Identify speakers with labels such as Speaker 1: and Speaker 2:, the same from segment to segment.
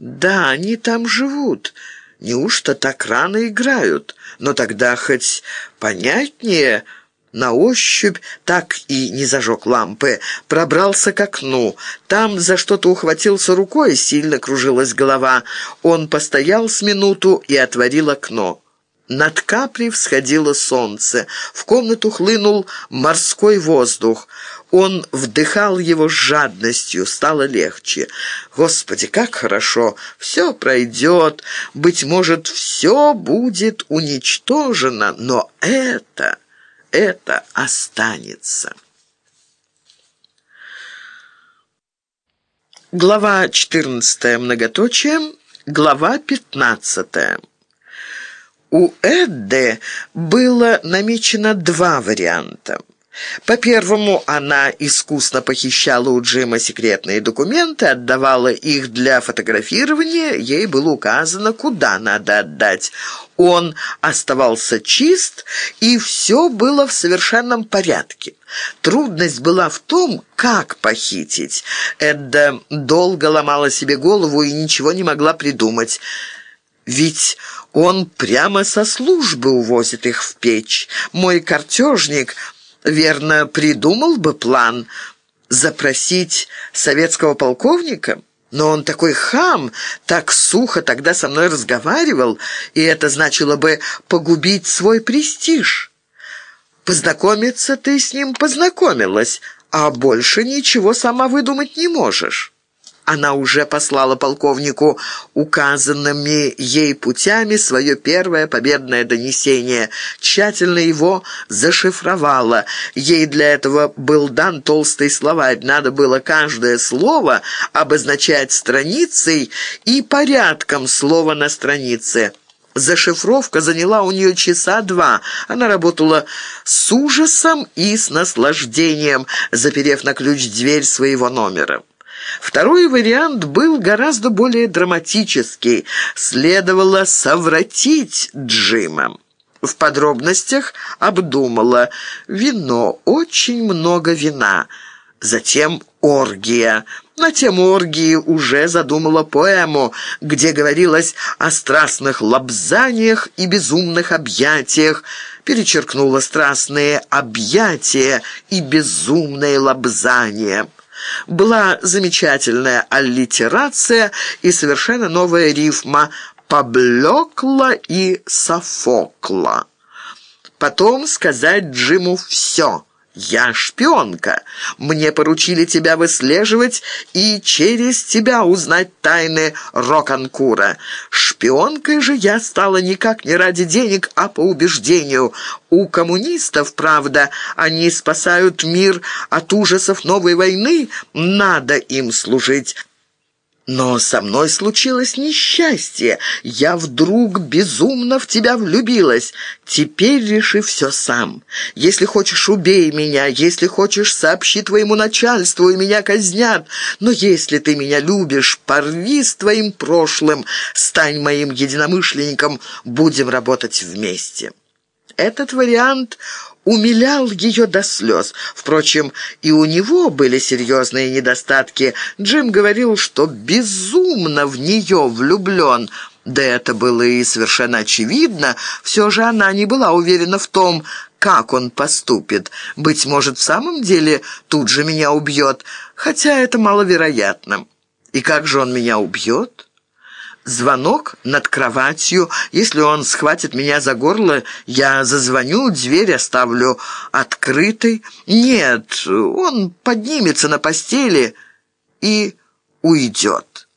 Speaker 1: Да, они там живут. Неужто так рано играют? Но тогда хоть понятнее... На ощупь, так и не зажег лампы, пробрался к окну. Там за что-то ухватился рукой, сильно кружилась голова. Он постоял с минуту и отворил окно. Над капри всходило солнце. В комнату хлынул морской воздух. Он вдыхал его с жадностью, стало легче. Господи, как хорошо! Все пройдет, быть может, все будет уничтожено, но это, это останется. Глава 14. Многоточие. Глава 15. У Эдды было намечено два варианта. По первому, она искусно похищала у Джима секретные документы, отдавала их для фотографирования, ей было указано, куда надо отдать. Он оставался чист, и все было в совершенном порядке. Трудность была в том, как похитить. Эдда долго ломала себе голову и ничего не могла придумать. Ведь он прямо со службы увозит их в печь. Мой картежник, верно, придумал бы план запросить советского полковника». Но он такой хам, так сухо тогда со мной разговаривал, и это значило бы погубить свой престиж. Познакомиться ты с ним познакомилась, а больше ничего сама выдумать не можешь». Она уже послала полковнику указанными ей путями свое первое победное донесение, тщательно его зашифровала. Ей для этого был дан толстый словарь, надо было каждое слово обозначать страницей и порядком слова на странице. Зашифровка заняла у нее часа два. Она работала с ужасом и с наслаждением, заперев на ключ дверь своего номера. Второй вариант был гораздо более драматический. Следовало совратить Джима. В подробностях обдумала. Вино, очень много вина. Затем оргия. На тему оргии уже задумала поэму, где говорилось о страстных лобзаниях и безумных объятиях, перечеркнула страстные объятия и безумные лобзания. Была замечательная аллитерация и совершенно новая рифма «поблекла» и «софокла». Потом сказать Джиму «все». «Я шпионка. Мне поручили тебя выслеживать и через тебя узнать тайны Роканкура. Шпионкой же я стала никак не ради денег, а по убеждению. У коммунистов, правда, они спасают мир от ужасов новой войны, надо им служить». Но со мной случилось несчастье. Я вдруг безумно в тебя влюбилась. Теперь реши все сам. Если хочешь, убей меня. Если хочешь, сообщи твоему начальству, и меня казнят. Но если ты меня любишь, порви с твоим прошлым. Стань моим единомышленником. Будем работать вместе. Этот вариант умилял ее до слез. Впрочем, и у него были серьезные недостатки. Джим говорил, что безумно в нее влюблен. Да это было и совершенно очевидно. Все же она не была уверена в том, как он поступит. Быть может, в самом деле тут же меня убьет, хотя это маловероятно. И как же он меня убьет?» Звонок над кроватью. Если он схватит меня за горло, я зазвоню, дверь оставлю открытой. Нет, он поднимется на постели и уйдет.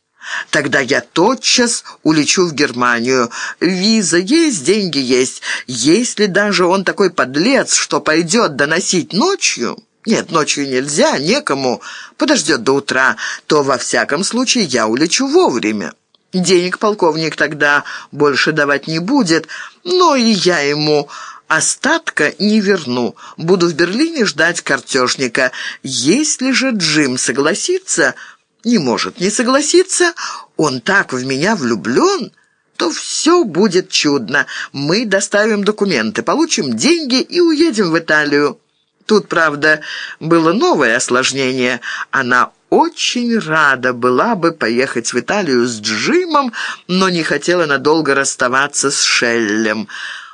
Speaker 1: Тогда я тотчас улечу в Германию. Виза есть, деньги есть. Если даже он такой подлец, что пойдет доносить ночью... Нет, ночью нельзя, некому, подождет до утра, то во всяком случае я улечу вовремя. Денег полковник тогда больше давать не будет, но и я ему остатка не верну. Буду в Берлине ждать картежника. Если же Джим согласится, не может не согласиться, он так в меня влюблен, то все будет чудно. Мы доставим документы, получим деньги и уедем в Италию. Тут, правда, было новое осложнение. Она очень рада была бы поехать в Италию с Джимом, но не хотела надолго расставаться с Шеллем.